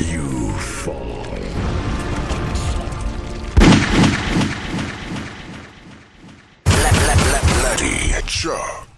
You fall. Bloody chop.